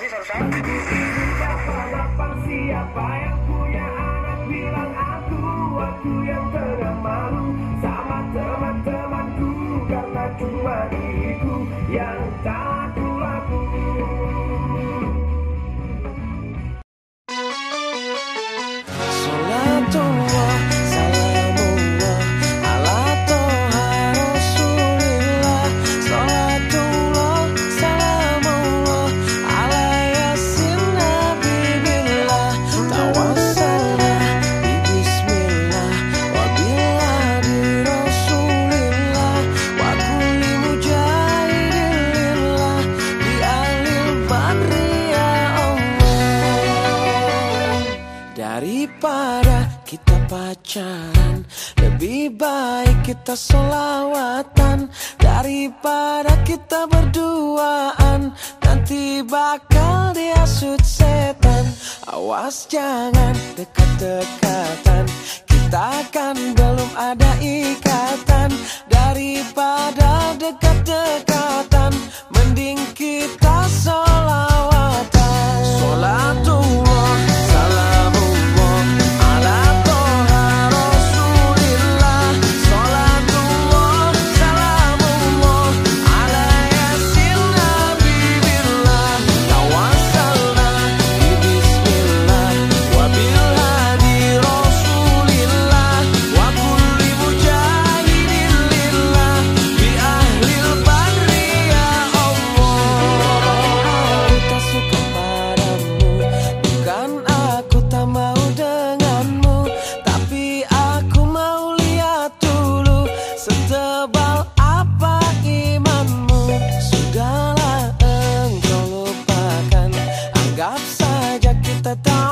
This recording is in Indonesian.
apa sih Sarsa? Siapa yang punya anak bilang aku Aku yang tengah malu sama teman-temanku Karena cuma diriku yang tak aku Daripada kita pacaran. Lebih baik kita solawatan Daripada kita berduaan. Nanti bakal dihasut setan. Awas jangan dekat-dekatan. Kita kan belum ada ikatan Daripada down.